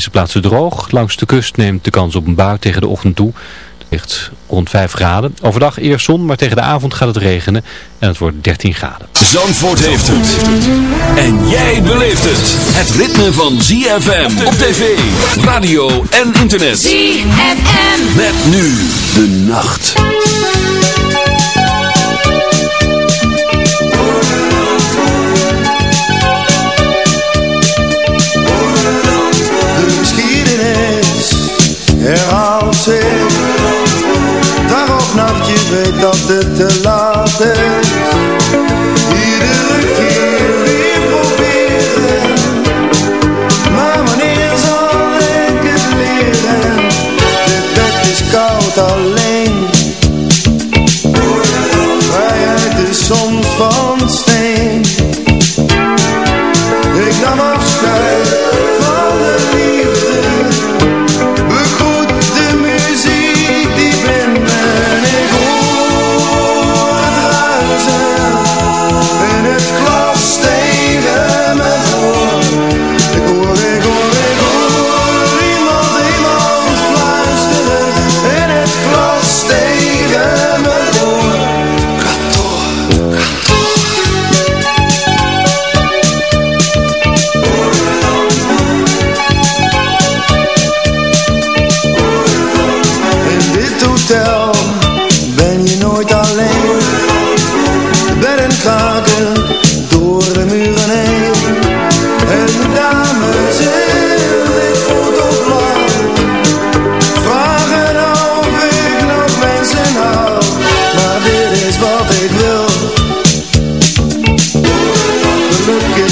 meeste plaatsen droog. Langs de kust neemt de kans op een bui tegen de ochtend toe. Het ligt rond 5 graden. Overdag eerst zon, maar tegen de avond gaat het regenen. En het wordt 13 graden. Zandvoort heeft het. En jij beleeft het. Het ritme van ZFM op tv, radio en internet. ZFM. Met nu de nacht. herhaalt zich. Dag of nacht, je weet dat het te laat is. Iedere keer.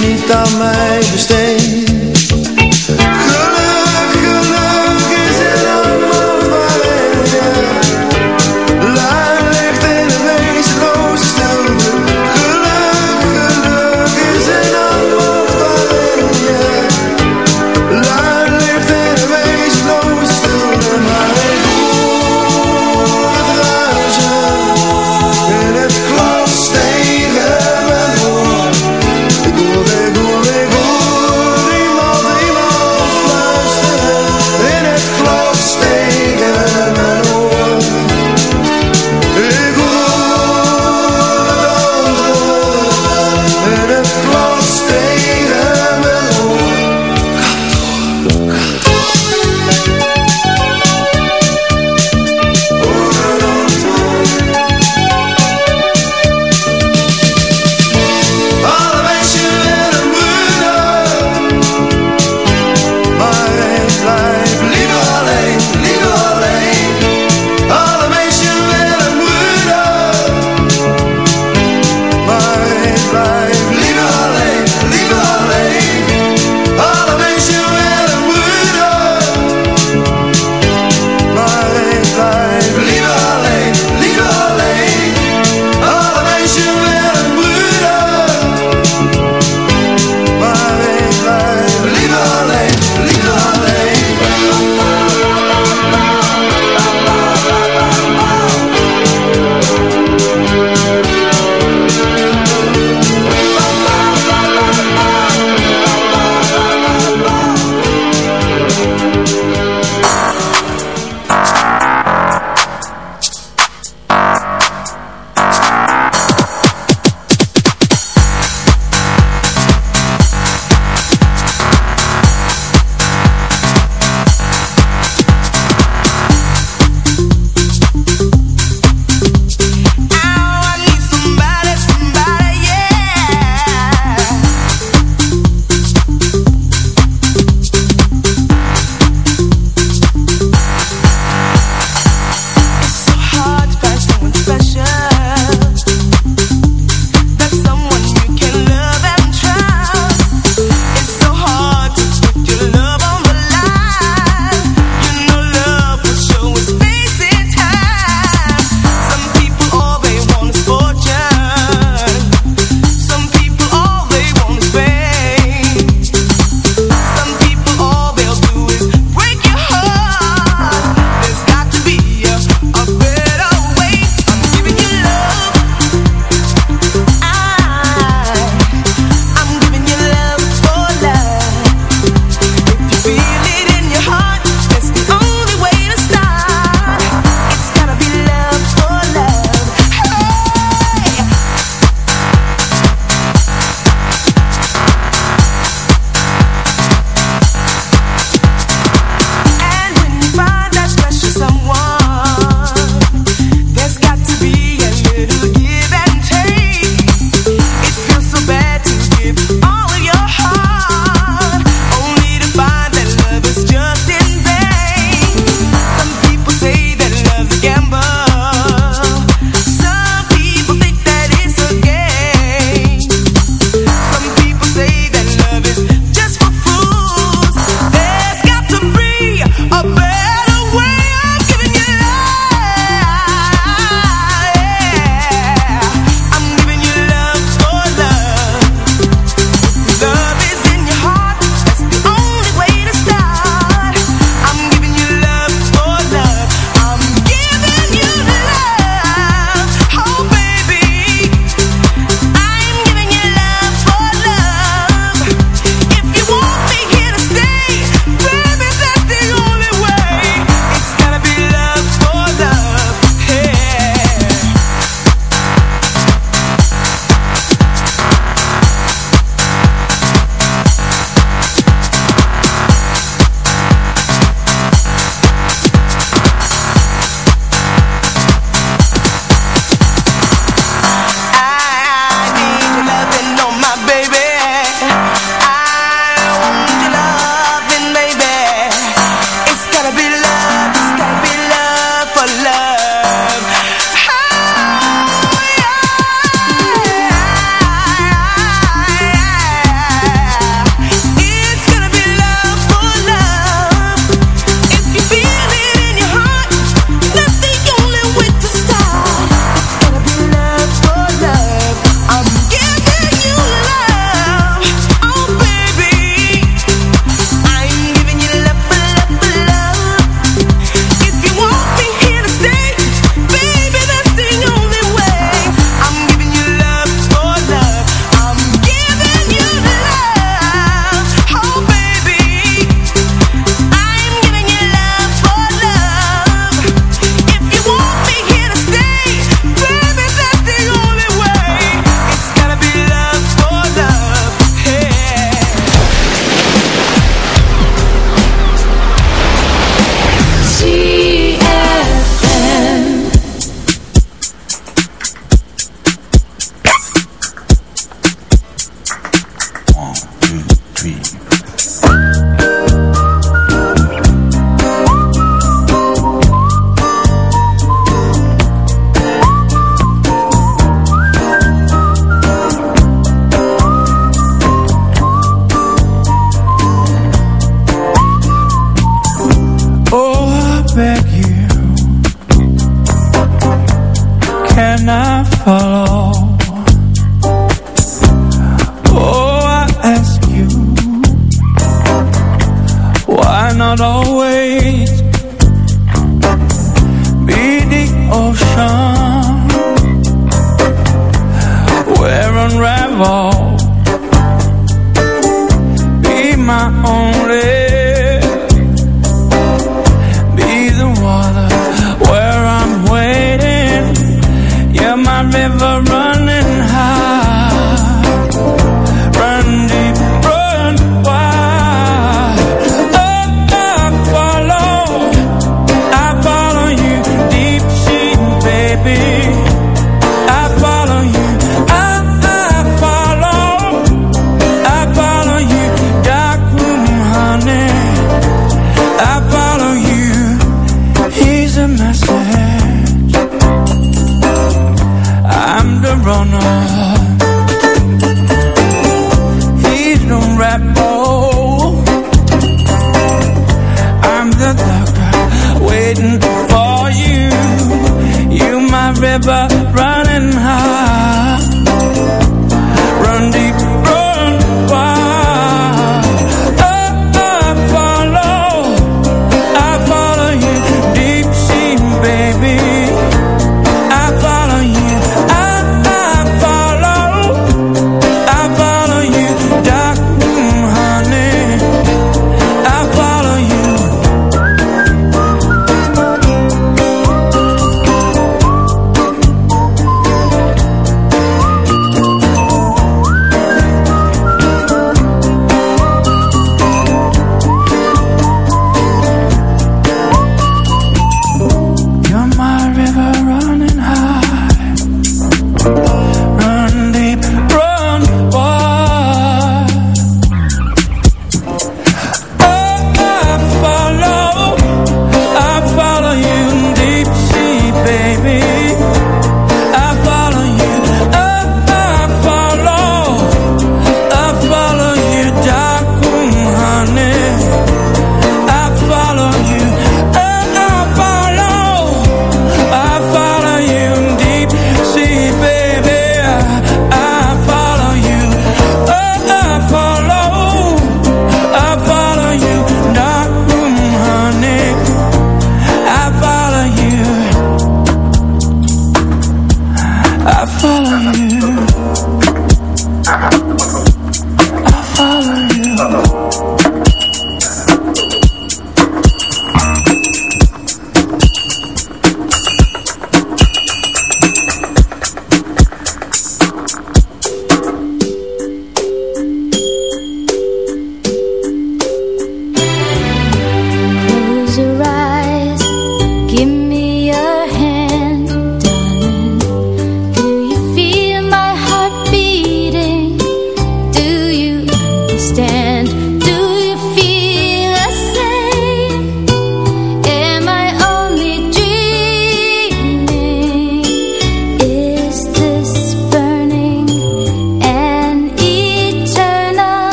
niet aan mij besteed. Runner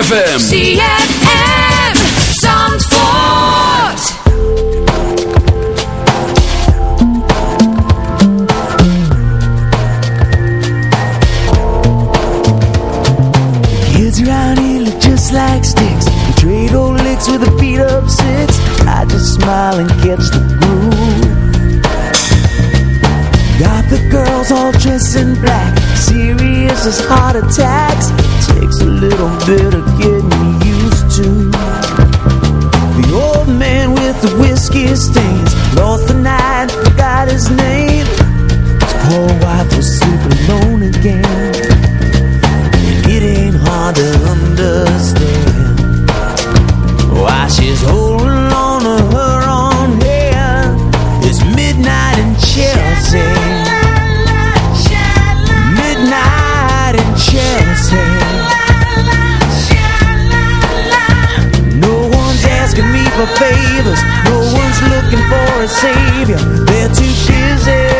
ZFM. ZFM. Zandvoort. Kids around here look just like sticks. We trade old licks with a beat up six. I just smile and catch the girls all dressed in black, serious as heart attacks. Takes a little bit of getting used to. The old man with the whiskey stains lost the night, a savior They're too busy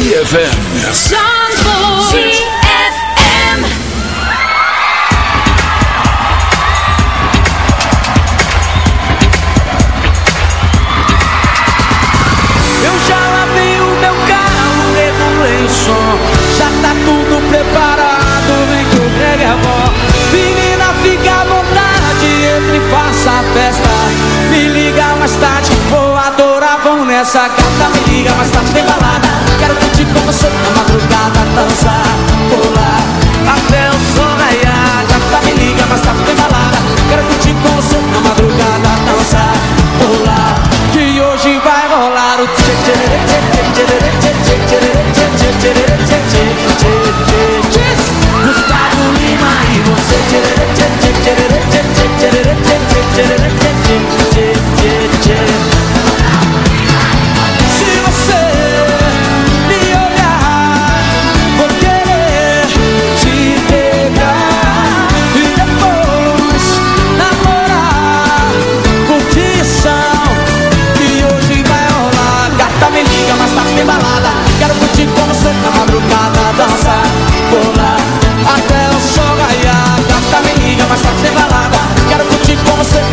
ZFM. Já lavei o meu carro, regulam o som. Já tá tudo preparado, vem que o reggae a bom Menina, fica à vontade, entre e faça a festa Me liga mais tarde, vou adorar, vão nessa carta. Me liga mais tarde, tem balada com você na madrugada dançar, pular Até o sol raiar Tá me liga, mas tá bem balada Quero curtir com você na madrugada dançar, pular Que hoje vai rolar o tchê tchê tchê tchê tchê tchê tchê tchê tchê tchê tchê Gustavo Lima e você tchê tchê tchê tchê tchê tchê tchê tchê tchê tchê tchê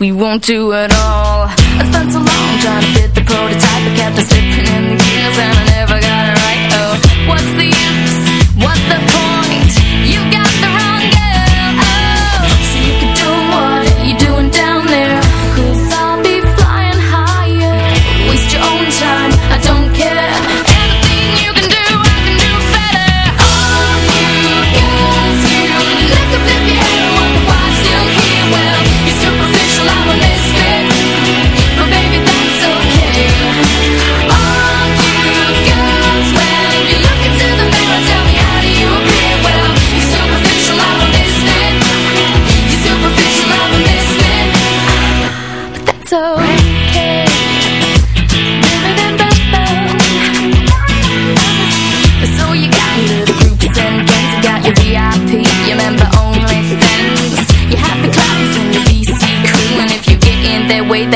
We won't do it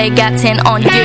they got 10 on you.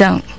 don't.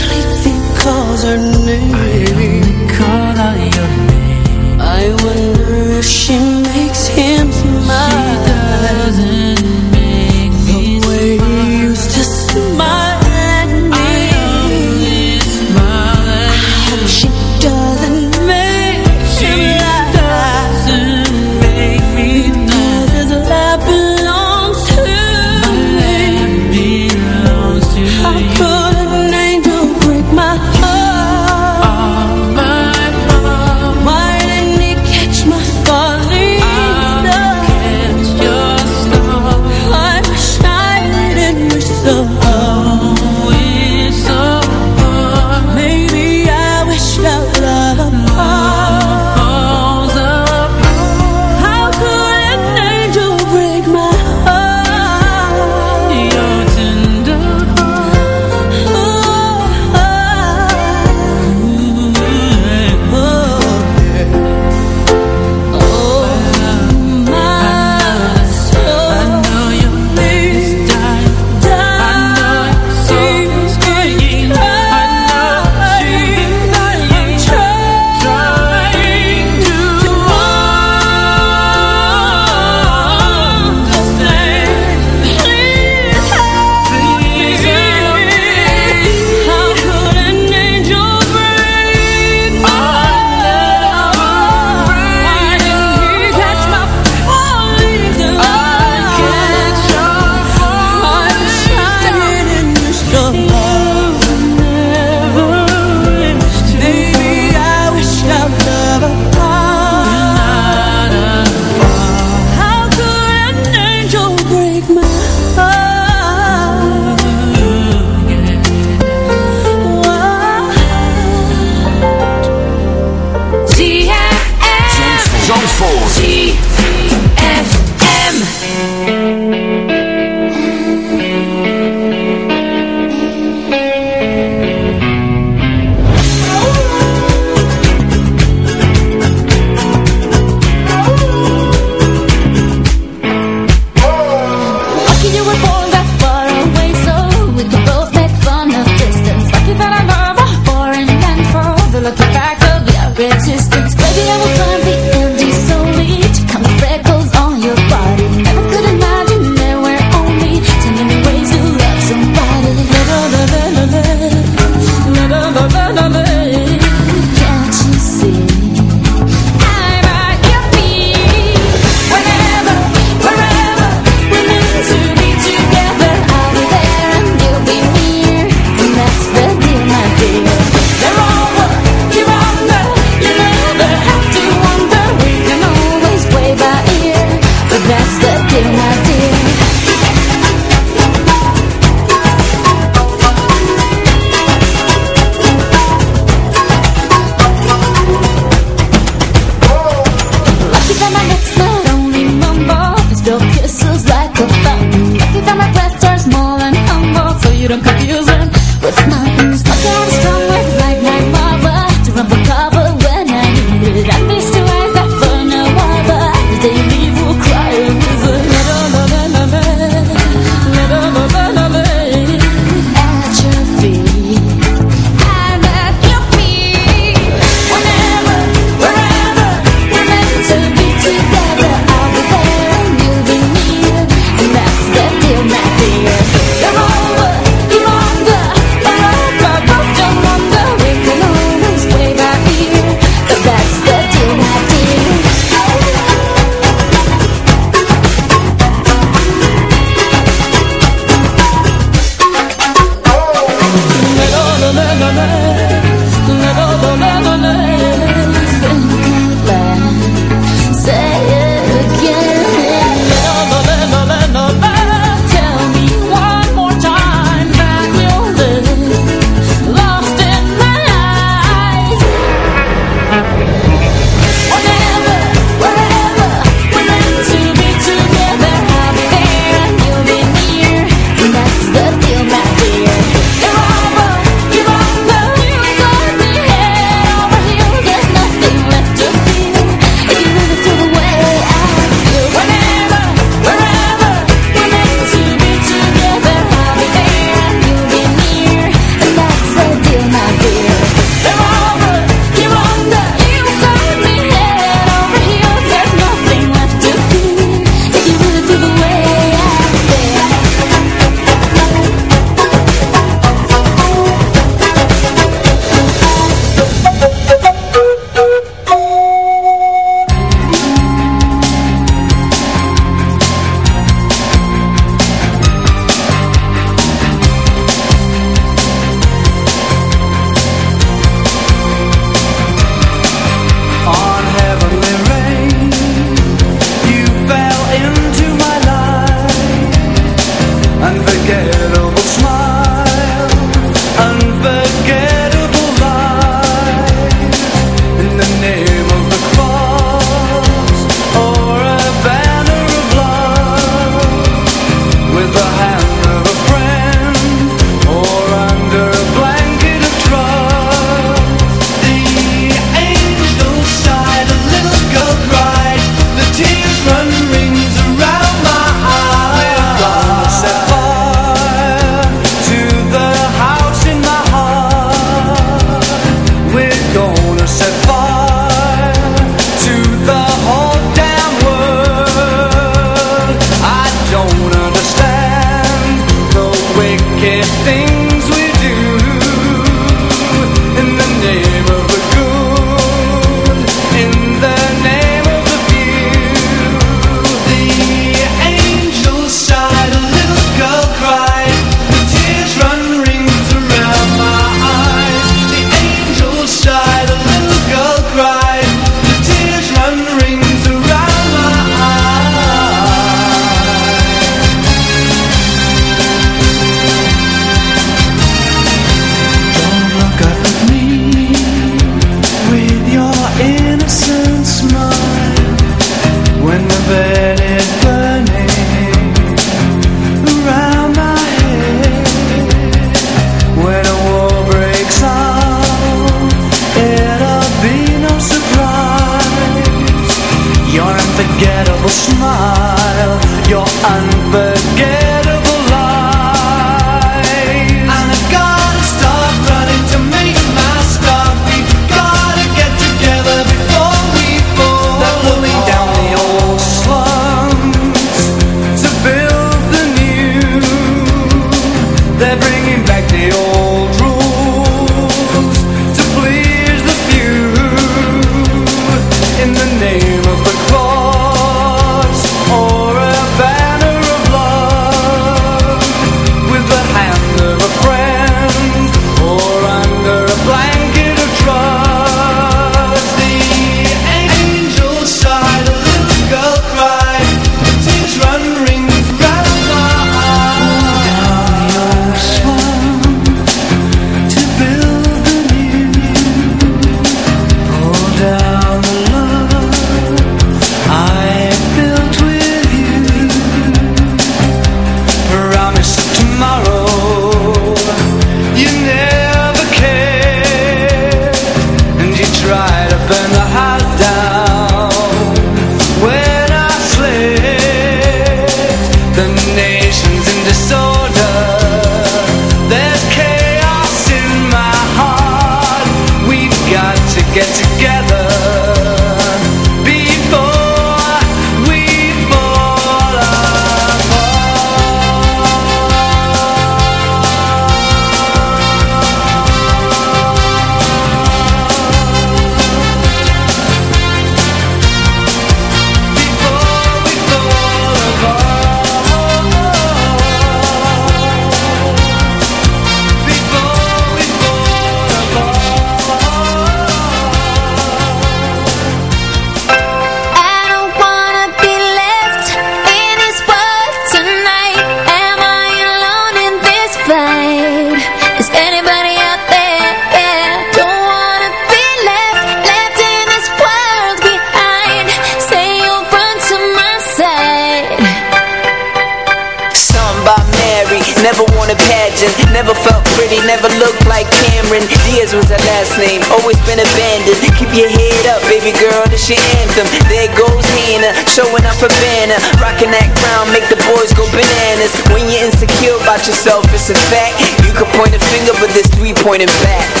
yourself, it's a fact. You can point a finger, but there's three pointing back.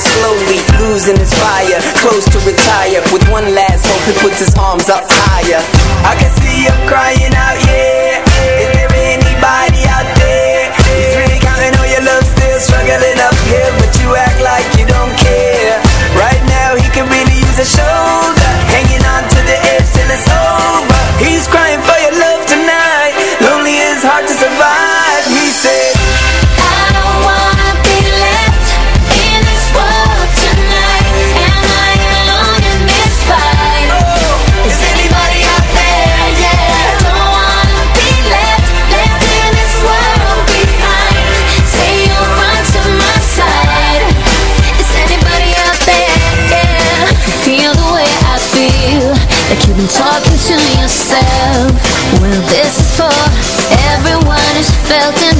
slowly, losing his fire, close to retire. With one last hope, he puts his arms up higher. I can see him crying out, yeah. Is there anybody out there? He's really counting all your love, still struggling uphill, but you act like you don't care. Right now, he can really use a shoulder. felt in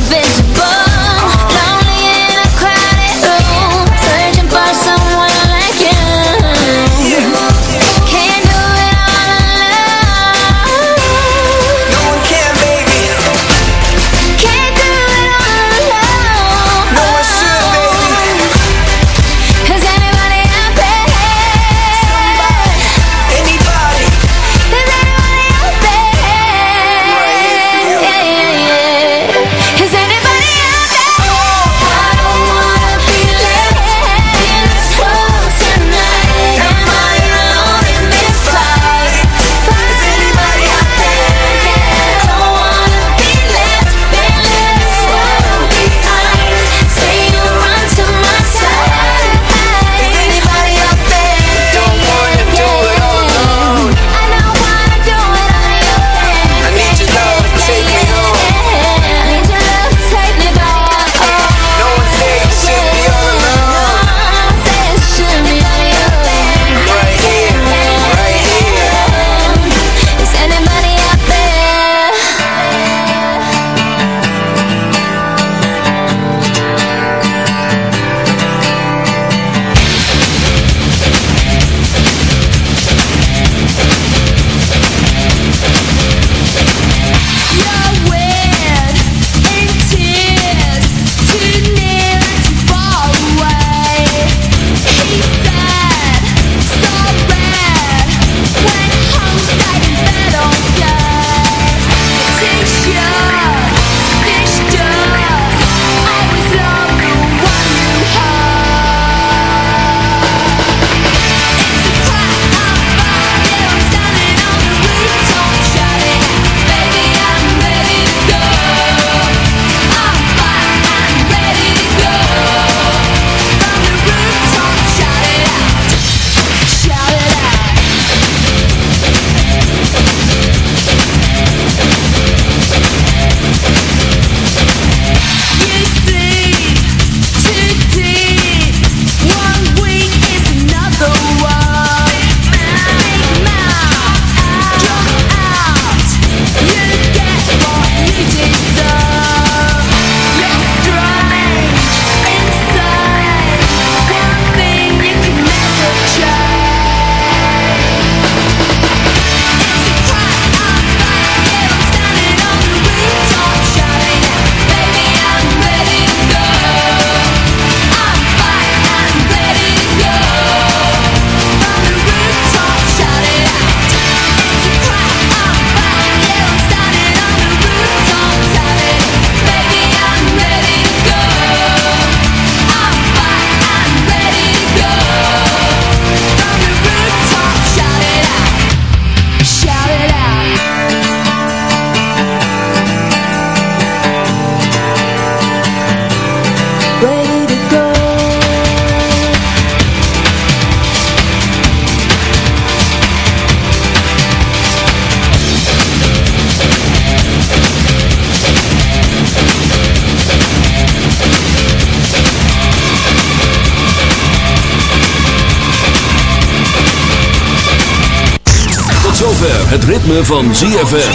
van ZFM.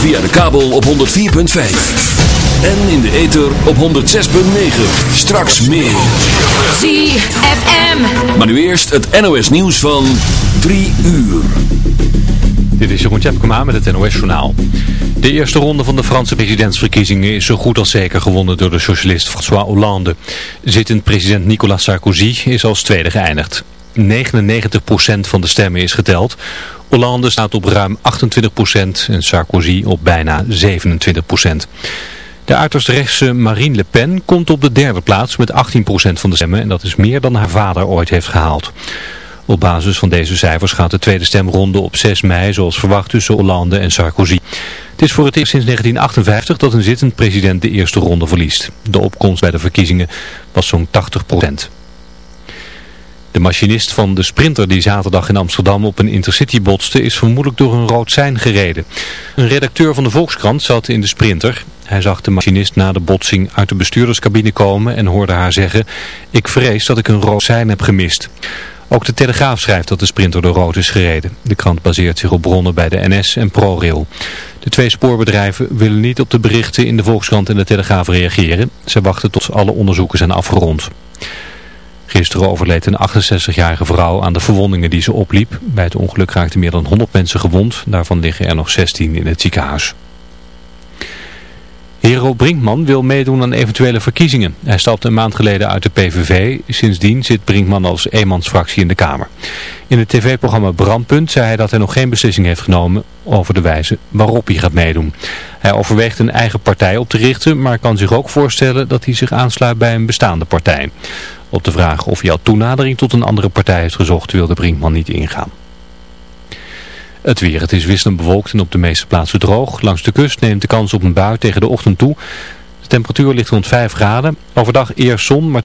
Via de kabel op 104.5. En in de ether op 106.9. Straks meer. ZFM. Maar nu eerst het NOS nieuws van 3 uur. Dit is Jeroen Tjepkema met het NOS Journaal. De eerste ronde van de Franse presidentsverkiezingen is zo goed als zeker gewonnen door de socialist François Hollande. Zittend president Nicolas Sarkozy is als tweede geëindigd. 99% van de stemmen is geteld. Hollande staat op ruim 28% en Sarkozy op bijna 27%. De uiterst rechtse Marine Le Pen komt op de derde plaats met 18% van de stemmen en dat is meer dan haar vader ooit heeft gehaald. Op basis van deze cijfers gaat de tweede stemronde op 6 mei zoals verwacht tussen Hollande en Sarkozy. Het is voor het eerst sinds 1958 dat een zittend president de eerste ronde verliest. De opkomst bij de verkiezingen was zo'n 80%. De machinist van de sprinter die zaterdag in Amsterdam op een intercity botste is vermoedelijk door een rood sein gereden. Een redacteur van de Volkskrant zat in de sprinter. Hij zag de machinist na de botsing uit de bestuurderscabine komen en hoorde haar zeggen... Ik vrees dat ik een rood sein heb gemist. Ook de Telegraaf schrijft dat de sprinter door rood is gereden. De krant baseert zich op bronnen bij de NS en ProRail. De twee spoorbedrijven willen niet op de berichten in de Volkskrant en de Telegraaf reageren. Ze wachten tot alle onderzoeken zijn afgerond. Gisteren overleed een 68-jarige vrouw aan de verwondingen die ze opliep. Bij het ongeluk raakten meer dan 100 mensen gewond. Daarvan liggen er nog 16 in het ziekenhuis. Hero Brinkman wil meedoen aan eventuele verkiezingen. Hij stapte een maand geleden uit de PVV. Sindsdien zit Brinkman als eenmansfractie in de Kamer. In het tv-programma Brandpunt zei hij dat hij nog geen beslissing heeft genomen over de wijze waarop hij gaat meedoen. Hij overweegt een eigen partij op te richten, maar kan zich ook voorstellen dat hij zich aansluit bij een bestaande partij. Op de vraag of al toenadering tot een andere partij heeft gezocht wilde Brinkman niet ingaan. Het weer, het is wisselend bewolkt en op de meeste plaatsen droog. Langs de kust neemt de kans op een bui tegen de ochtend toe. De temperatuur ligt rond 5 graden. Overdag eerst zon, maar